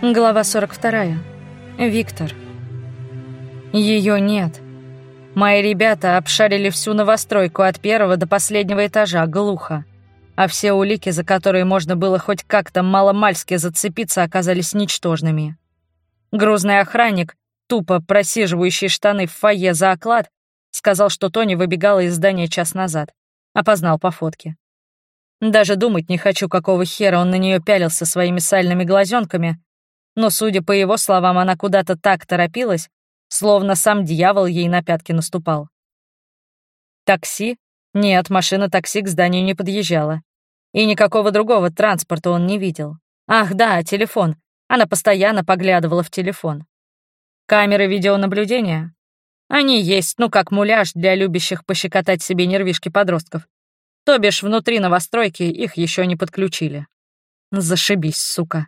Глава 42. Виктор. Ее нет. Мои ребята обшарили всю новостройку от первого до последнего этажа глухо, а все улики, за которые можно было хоть как-то маломальски зацепиться, оказались ничтожными. Грузный охранник, тупо просиживающий штаны в фойе за оклад, сказал, что Тони выбегала из здания час назад. Опознал по фотке. Даже думать не хочу, какого хера он на нее пялился своими сальными глазенками, но, судя по его словам, она куда-то так торопилась, словно сам дьявол ей на пятки наступал. Такси? Нет, машина такси к зданию не подъезжала. И никакого другого транспорта он не видел. Ах, да, телефон. Она постоянно поглядывала в телефон. Камеры видеонаблюдения? Они есть, ну, как муляж для любящих пощекотать себе нервишки подростков. То бишь, внутри новостройки их еще не подключили. Зашибись, сука.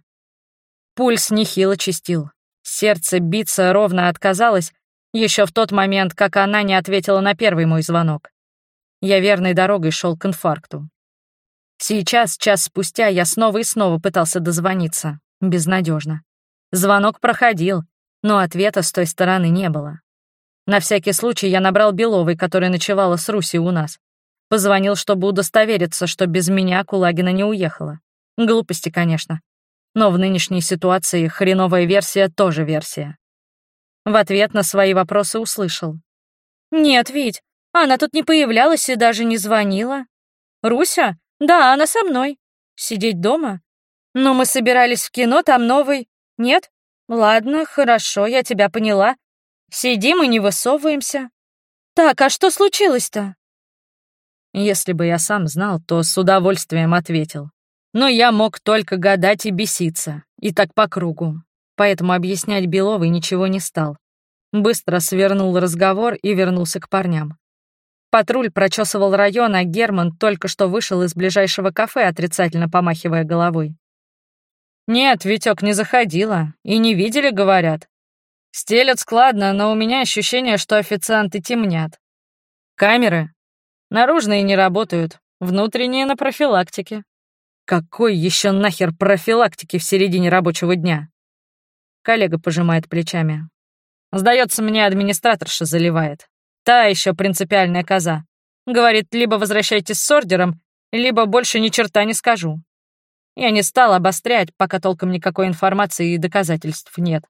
Пульс нехило чистил. Сердце биться ровно отказалось еще в тот момент, как она не ответила на первый мой звонок. Я верной дорогой шел к инфаркту. Сейчас, час спустя, я снова и снова пытался дозвониться. Безнадежно. Звонок проходил, но ответа с той стороны не было. На всякий случай я набрал Беловой, которая ночевала с Руси у нас. Позвонил, чтобы удостовериться, что без меня Кулагина не уехала. Глупости, конечно. Но в нынешней ситуации хреновая версия тоже версия. В ответ на свои вопросы услышал. «Нет, Вить, она тут не появлялась и даже не звонила. Руся? Да, она со мной. Сидеть дома? Но мы собирались в кино, там новый. Нет? Ладно, хорошо, я тебя поняла. Сидим и не высовываемся. Так, а что случилось-то?» Если бы я сам знал, то с удовольствием ответил. Но я мог только гадать и беситься, и так по кругу. Поэтому объяснять Беловой ничего не стал. Быстро свернул разговор и вернулся к парням. Патруль прочесывал район, а Герман только что вышел из ближайшего кафе, отрицательно помахивая головой. «Нет, Витёк не заходила. И не видели, говорят. Стелят складно, но у меня ощущение, что официанты темнят. Камеры? Наружные не работают, внутренние на профилактике. Какой еще нахер профилактики в середине рабочего дня? Коллега пожимает плечами. Сдается мне, администраторша заливает. Та еще принципиальная коза. Говорит, либо возвращайтесь с ордером, либо больше ни черта не скажу. Я не стал обострять, пока толком никакой информации и доказательств нет.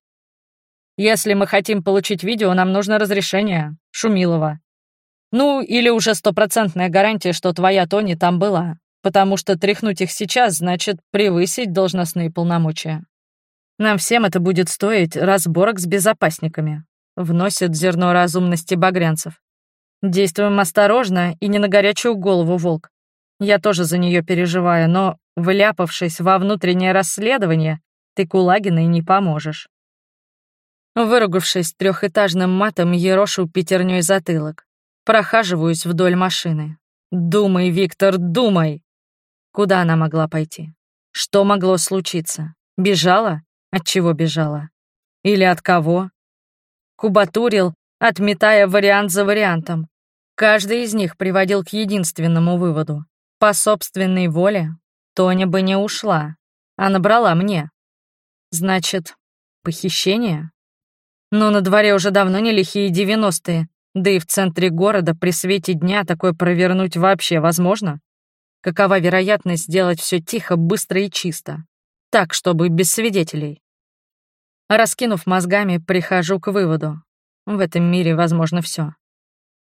Если мы хотим получить видео, нам нужно разрешение. Шумилова. Ну, или уже стопроцентная гарантия, что твоя Тони там была потому что тряхнуть их сейчас значит превысить должностные полномочия. Нам всем это будет стоить разборок с безопасниками. Вносит зерно разумности багрянцев. Действуем осторожно и не на горячую голову, волк. Я тоже за нее переживаю, но, вляпавшись во внутреннее расследование, ты Кулагиной не поможешь. Выругавшись трехэтажным матом, ерошу пятерней затылок. Прохаживаюсь вдоль машины. Думай, Виктор, думай. Куда она могла пойти? Что могло случиться? Бежала? От чего бежала? Или от кого? Кубатурил, отметая вариант за вариантом. Каждый из них приводил к единственному выводу. По собственной воле Тоня бы не ушла, а набрала мне. Значит, похищение? Но на дворе уже давно не лихие девяностые, да и в центре города при свете дня такое провернуть вообще возможно? Какова вероятность сделать все тихо, быстро и чисто? Так, чтобы без свидетелей. Раскинув мозгами, прихожу к выводу. В этом мире возможно все.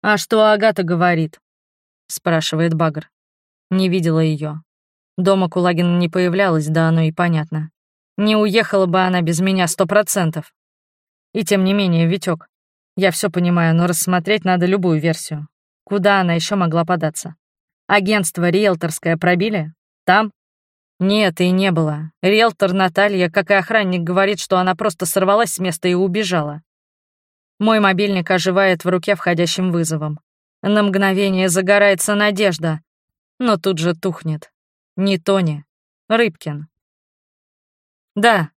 «А что Агата говорит?» — спрашивает Багр. Не видела ее. Дома Кулагина не появлялась, да оно и понятно. Не уехала бы она без меня сто процентов. И тем не менее, Витек, я все понимаю, но рассмотреть надо любую версию. Куда она еще могла податься? Агентство риэлторское пробили? Там? Нет, и не было. Риэлтор Наталья, как и охранник, говорит, что она просто сорвалась с места и убежала. Мой мобильник оживает в руке входящим вызовом. На мгновение загорается надежда, но тут же тухнет. Не Тони, Рыбкин. Да.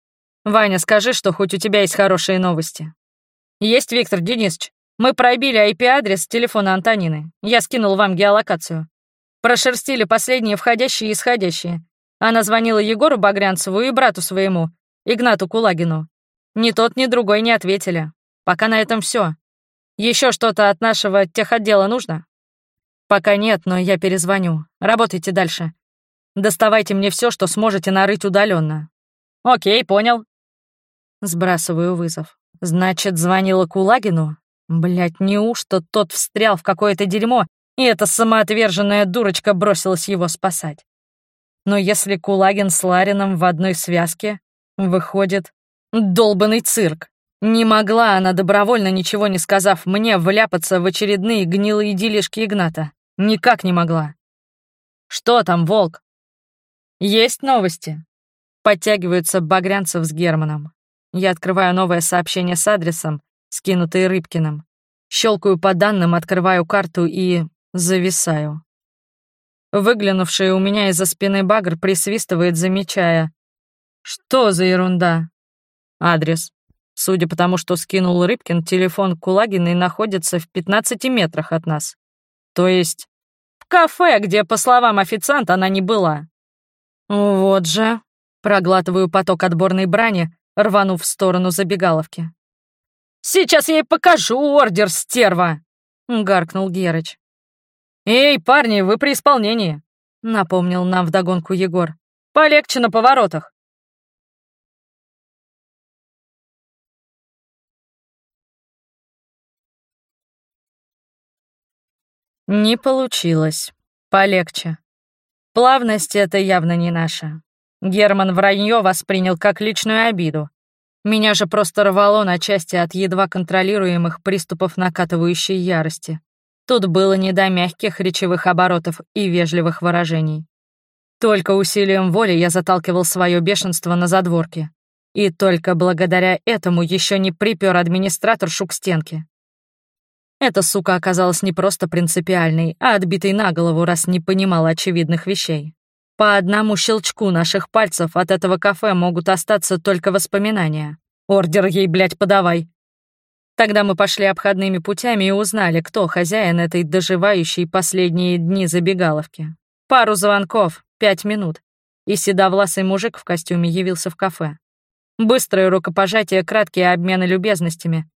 Ваня, скажи, что хоть у тебя есть хорошие новости. Есть, Виктор Денисович. Мы пробили IP-адрес телефона Антонины. Я скинул вам геолокацию. Прошерстили последние входящие и исходящие. Она звонила Егору Багрянцеву и брату своему. Игнату Кулагину. Ни тот, ни другой не ответили. Пока на этом все. Еще что-то от нашего техотдела нужно? Пока нет, но я перезвоню. Работайте дальше. Доставайте мне все, что сможете нарыть удаленно. Окей, понял. Сбрасываю вызов. Значит, звонила Кулагину? Блять, неужто тот встрял в какое-то дерьмо, и эта самоотверженная дурочка бросилась его спасать? Но если Кулагин с Ларином в одной связке, выходит, долбанный цирк. Не могла она, добровольно ничего не сказав мне, вляпаться в очередные гнилые делишки Игната. Никак не могла. «Что там, волк?» «Есть новости?» Подтягиваются Багрянцев с Германом. Я открываю новое сообщение с адресом, скинутый Рыбкиным. Щелкаю по данным, открываю карту и... зависаю. Выглянувший у меня из-за спины багр присвистывает, замечая. «Что за ерунда?» «Адрес. Судя по тому, что скинул Рыбкин, телефон Кулагиной находится в 15 метрах от нас. То есть в кафе, где, по словам официанта, она не была. Вот же. Проглатываю поток отборной брани, рванув в сторону забегаловки. «Сейчас я ей покажу ордер, стерва!» — гаркнул Герыч. «Эй, парни, вы при исполнении!» — напомнил нам вдогонку Егор. «Полегче на поворотах!» Не получилось. Полегче. Плавность — это явно не наша. Герман вранье воспринял как личную обиду. Меня же просто рвало на части от едва контролируемых приступов накатывающей ярости. Тут было не до мягких речевых оборотов и вежливых выражений. Только усилием воли я заталкивал свое бешенство на задворке. И только благодаря этому еще не припер администраторшу к стенке. Эта сука оказалась не просто принципиальной, а отбитой на голову, раз не понимала очевидных вещей. По одному щелчку наших пальцев от этого кафе могут остаться только воспоминания. Ордер ей, блядь, подавай. Тогда мы пошли обходными путями и узнали, кто хозяин этой доживающей последние дни забегаловки. Пару звонков, пять минут, и седовласый мужик в костюме явился в кафе. Быстрое рукопожатие, краткие обмены любезностями,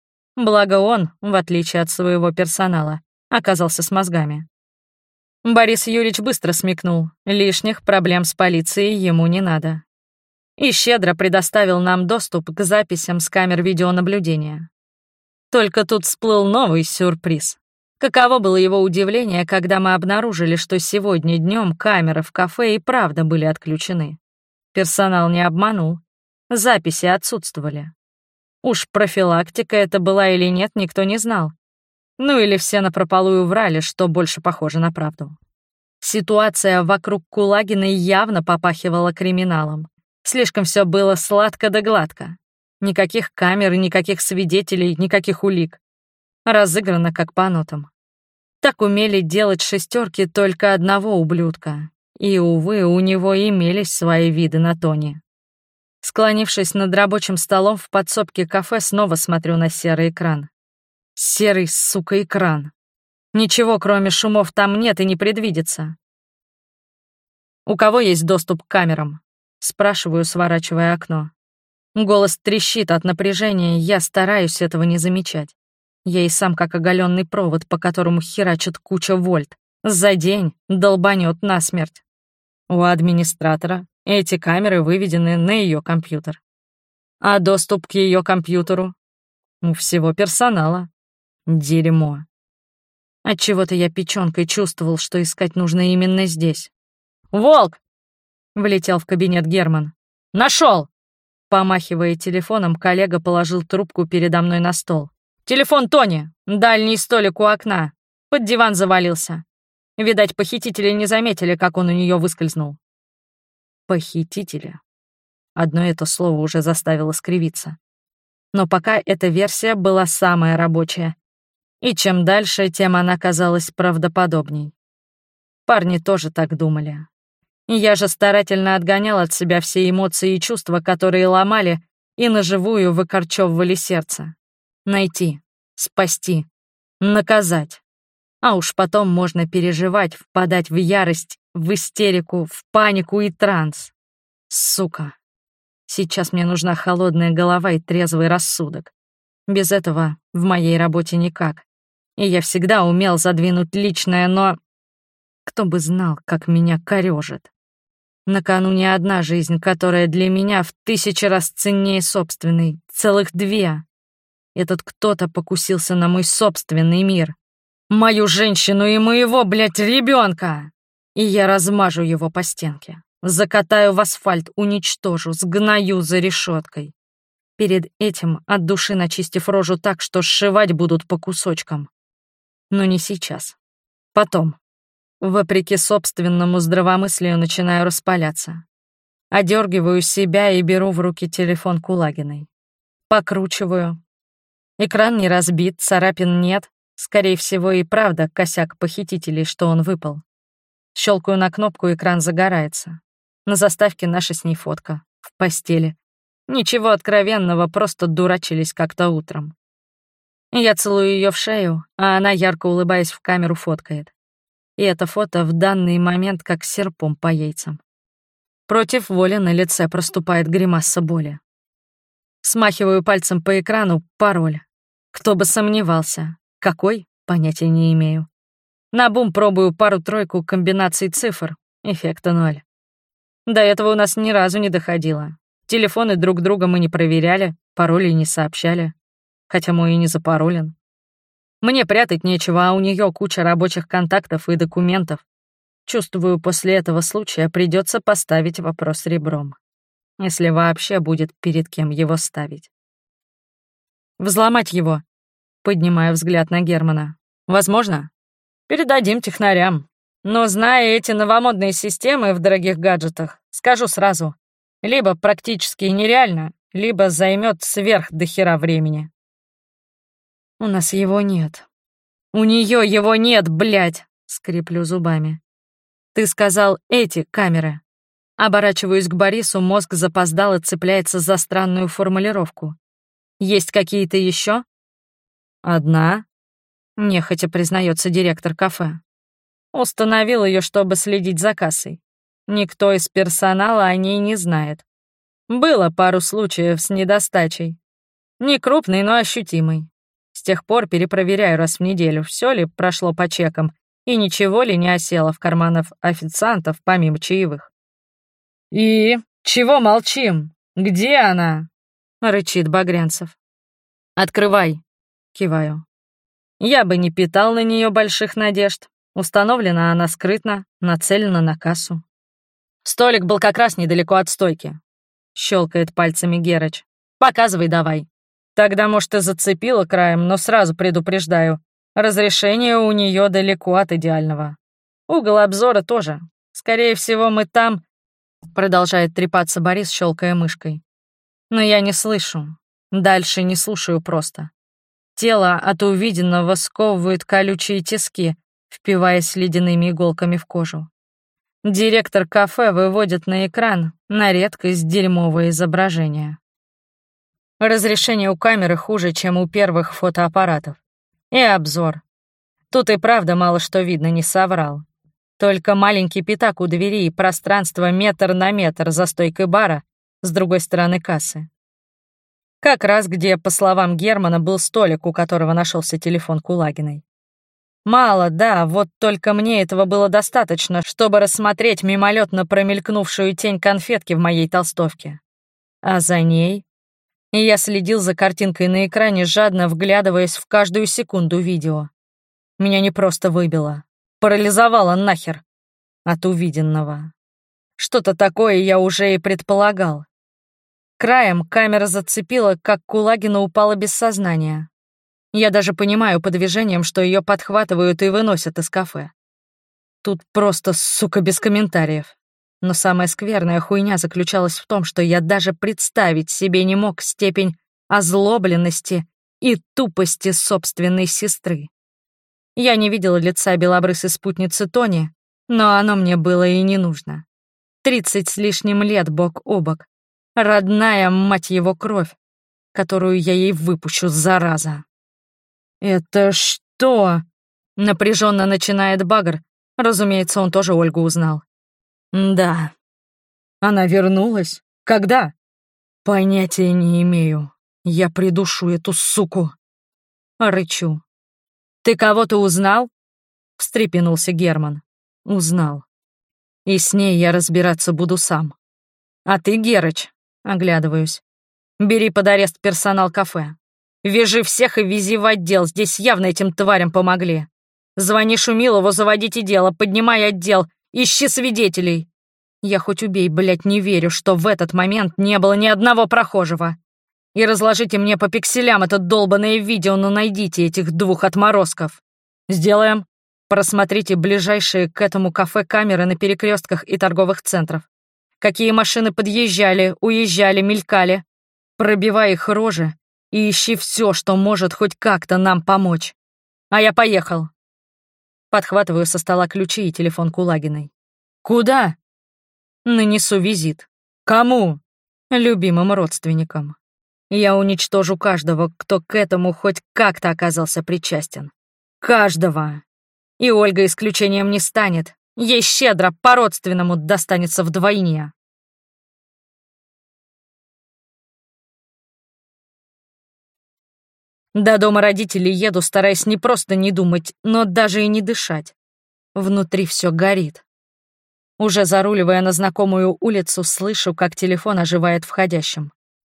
Благо он, в отличие от своего персонала, оказался с мозгами. Борис Юрьевич быстро смекнул, лишних проблем с полицией ему не надо. И щедро предоставил нам доступ к записям с камер видеонаблюдения. Только тут всплыл новый сюрприз. Каково было его удивление, когда мы обнаружили, что сегодня днем камеры в кафе и правда были отключены. Персонал не обманул. Записи отсутствовали. Уж профилактика это была или нет, никто не знал. Ну или все напропалую врали, что больше похоже на правду. Ситуация вокруг Кулагиной явно попахивала криминалом. Слишком все было сладко да гладко. Никаких камер, никаких свидетелей, никаких улик. Разыграно как по нотам. Так умели делать шестерки только одного ублюдка. И, увы, у него имелись свои виды на Тони. Склонившись над рабочим столом в подсобке кафе, снова смотрю на серый экран. Серый, сука, экран. Ничего, кроме шумов, там нет и не предвидится. «У кого есть доступ к камерам?» Спрашиваю, сворачивая окно. Голос трещит от напряжения, я стараюсь этого не замечать. Я и сам как оголенный провод, по которому херачит куча вольт. За день долбанет насмерть. У администратора эти камеры выведены на ее компьютер. А доступ к ее компьютеру у всего персонала. Дерьмо. Отчего-то я печенкой чувствовал, что искать нужно именно здесь. «Волк!» — влетел в кабинет Герман. Нашел! Помахивая телефоном, коллега положил трубку передо мной на стол. «Телефон Тони! Дальний столик у окна. Под диван завалился. Видать, похитители не заметили, как он у нее выскользнул. Похитителя. Одно это слово уже заставило скривиться. Но пока эта версия была самая рабочая. И чем дальше, тем она казалась правдоподобней. Парни тоже так думали. Я же старательно отгонял от себя все эмоции и чувства, которые ломали и наживую выкорчевывали сердце. Найти, спасти, наказать. А уж потом можно переживать, впадать в ярость в истерику, в панику и транс. Сука. Сейчас мне нужна холодная голова и трезвый рассудок. Без этого в моей работе никак. И я всегда умел задвинуть личное, но... Кто бы знал, как меня корёжит. Накануне одна жизнь, которая для меня в тысячи раз ценнее собственной, целых две. Этот кто-то покусился на мой собственный мир. Мою женщину и моего, блядь, ребенка. И я размажу его по стенке. Закатаю в асфальт, уничтожу, сгною за решеткой. Перед этим от души начистив рожу так, что сшивать будут по кусочкам. Но не сейчас. Потом. Вопреки собственному здравомыслию начинаю распаляться. Одергиваю себя и беру в руки телефон Кулагиной. Покручиваю. Экран не разбит, царапин нет. Скорее всего, и правда косяк похитителей, что он выпал. Щелкаю на кнопку, экран загорается. На заставке наша с ней фотка. В постели. Ничего откровенного, просто дурачились как-то утром. Я целую ее в шею, а она, ярко улыбаясь в камеру, фоткает. И это фото в данный момент как серпом по яйцам. Против воли на лице проступает гримаса боли. Смахиваю пальцем по экрану пароль. Кто бы сомневался. Какой? Понятия не имею. На бум пробую пару-тройку комбинаций цифр. Эффекта ноль. До этого у нас ни разу не доходило. Телефоны друг друга мы не проверяли, пароли не сообщали. Хотя мой и не запаролен. Мне прятать нечего, а у нее куча рабочих контактов и документов. Чувствую, после этого случая придется поставить вопрос ребром. Если вообще будет перед кем его ставить. Взломать его. Поднимаю взгляд на Германа. Возможно? Передадим технарям. Но зная эти новомодные системы в дорогих гаджетах, скажу сразу, либо практически нереально, либо займет сверх до времени. У нас его нет. У нее его нет, блядь, скреплю зубами. Ты сказал эти камеры. Оборачиваюсь к Борису, мозг запоздал и цепляется за странную формулировку. Есть какие-то еще? Одна. Нехотя признается директор кафе. Установил ее, чтобы следить за кассой. Никто из персонала о ней не знает. Было пару случаев с недостачей. Не крупный, но ощутимый. Тех пор перепроверяю раз в неделю, все ли прошло по чекам и ничего ли не осело в карманов официантов помимо чаевых. «И? Чего молчим? Где она?» — рычит Багрянцев. «Открывай», — киваю. Я бы не питал на нее больших надежд. Установлена она скрытно, нацелена на кассу. Столик был как раз недалеко от стойки. Щелкает пальцами Герыч. Показывай давай. Тогда, может, и зацепила краем, но сразу предупреждаю. Разрешение у нее далеко от идеального. Угол обзора тоже. Скорее всего, мы там... Продолжает трепаться Борис, щелкая мышкой. Но я не слышу. Дальше не слушаю просто. Тело от увиденного сковывает колючие тиски, впиваясь ледяными иголками в кожу. Директор кафе выводит на экран на редкость дерьмовое изображение. Разрешение у камеры хуже, чем у первых фотоаппаратов. И обзор. Тут и правда мало что видно, не соврал. Только маленький пятак у двери и пространство метр на метр за стойкой бара с другой стороны кассы. Как раз где, по словам Германа, был столик, у которого нашелся телефон Кулагиной. Мало, да, вот только мне этого было достаточно, чтобы рассмотреть мимолетно промелькнувшую тень конфетки в моей толстовке. А за ней... И я следил за картинкой на экране, жадно вглядываясь в каждую секунду видео. Меня не просто выбило, парализовало нахер от увиденного. Что-то такое я уже и предполагал. Краем камера зацепила, как Кулагина упала без сознания. Я даже понимаю по движениям, что ее подхватывают и выносят из кафе. Тут просто, сука, без комментариев. Но самая скверная хуйня заключалась в том, что я даже представить себе не мог степень озлобленности и тупости собственной сестры. Я не видела лица белобрысой спутницы Тони, но оно мне было и не нужно. Тридцать с лишним лет бок о бок. Родная, мать его, кровь, которую я ей выпущу, зараза. «Это что?» — напряженно начинает Багр. Разумеется, он тоже Ольгу узнал. «Да». «Она вернулась? Когда?» Понятия не имею. Я придушу эту суку. Рычу. Ты кого-то узнал? Встрепенулся Герман. Узнал. И с ней я разбираться буду сам. А ты, Герыч, оглядываюсь. Бери под арест персонал кафе. Вяжи всех и вези в отдел, здесь явно этим тварям помогли. Звони Шумилову, заводите дело, поднимай отдел, ищи свидетелей. Я хоть убей, блядь, не верю, что в этот момент не было ни одного прохожего. И разложите мне по пикселям это долбанное видео, но найдите этих двух отморозков. Сделаем. Просмотрите ближайшие к этому кафе камеры на перекрестках и торговых центрах. Какие машины подъезжали, уезжали, мелькали. Пробивай их рожи и ищи все, что может хоть как-то нам помочь. А я поехал. Подхватываю со стола ключи и телефон Кулагиной. «Куда?» «Нанесу визит. Кому?» «Любимым родственникам. Я уничтожу каждого, кто к этому хоть как-то оказался причастен. Каждого. И Ольга исключением не станет. Ей щедро по-родственному достанется вдвойне». До дома родителей еду, стараясь не просто не думать, но даже и не дышать. Внутри все горит. Уже заруливая на знакомую улицу, слышу, как телефон оживает входящим.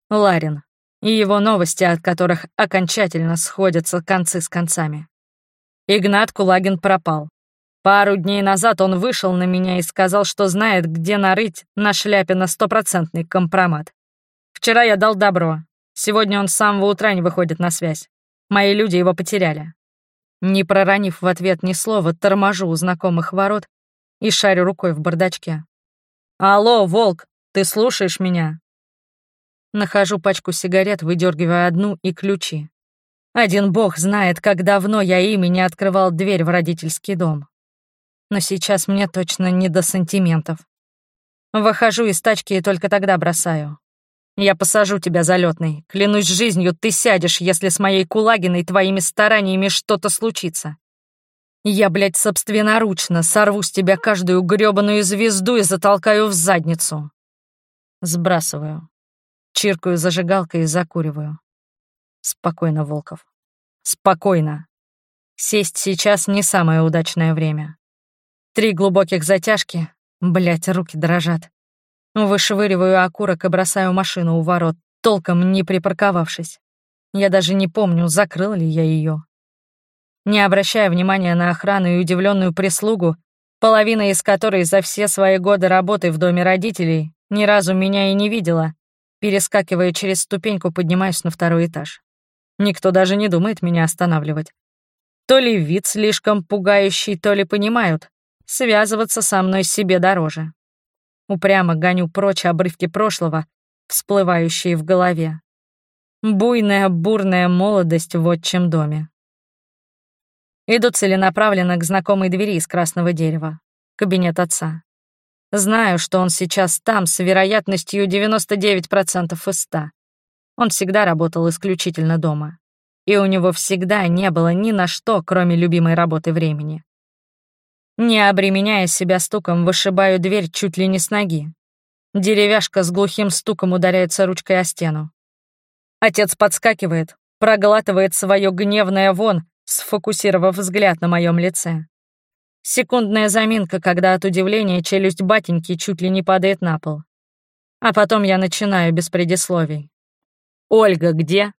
Ларин. И его новости, от которых окончательно сходятся концы с концами. Игнат Кулагин пропал. Пару дней назад он вышел на меня и сказал, что знает, где нарыть на шляпе на стопроцентный компромат. Вчера я дал добро, Сегодня он с самого утра не выходит на связь. Мои люди его потеряли. Не проронив в ответ ни слова, торможу у знакомых ворот и шарю рукой в бардачке. «Алло, Волк, ты слушаешь меня?» Нахожу пачку сигарет, выдергиваю одну и ключи. Один бог знает, как давно я ими не открывал дверь в родительский дом. Но сейчас мне точно не до сантиментов. Выхожу из тачки и только тогда бросаю. Я посажу тебя, залетный. Клянусь жизнью, ты сядешь, если с моей Кулагиной твоими стараниями что-то случится. Я, блядь, собственноручно сорву с тебя каждую грёбаную звезду и затолкаю в задницу. Сбрасываю. Чиркаю зажигалкой и закуриваю. Спокойно, Волков. Спокойно. Сесть сейчас не самое удачное время. Три глубоких затяжки. Блядь, руки дрожат. Вышвыриваю окурок и бросаю машину у ворот, толком не припарковавшись. Я даже не помню, закрыл ли я ее. Не обращая внимания на охрану и удивленную прислугу, половина из которой за все свои годы работы в доме родителей ни разу меня и не видела, перескакивая через ступеньку, поднимаюсь на второй этаж. Никто даже не думает меня останавливать. То ли вид слишком пугающий, то ли понимают, связываться со мной себе дороже. Упрямо гоню прочь обрывки прошлого, всплывающие в голове. Буйная, бурная молодость в отчим доме. Иду целенаправленно к знакомой двери из красного дерева. Кабинет отца. Знаю, что он сейчас там с вероятностью 99% из 100. Он всегда работал исключительно дома. И у него всегда не было ни на что, кроме любимой работы времени. Не обременяя себя стуком, вышибаю дверь чуть ли не с ноги. Деревяшка с глухим стуком ударяется ручкой о стену. Отец подскакивает, проглатывает свое гневное вон, сфокусировав взгляд на моем лице. Секундная заминка, когда от удивления челюсть батеньки чуть ли не падает на пол. А потом я начинаю без предисловий. «Ольга где?»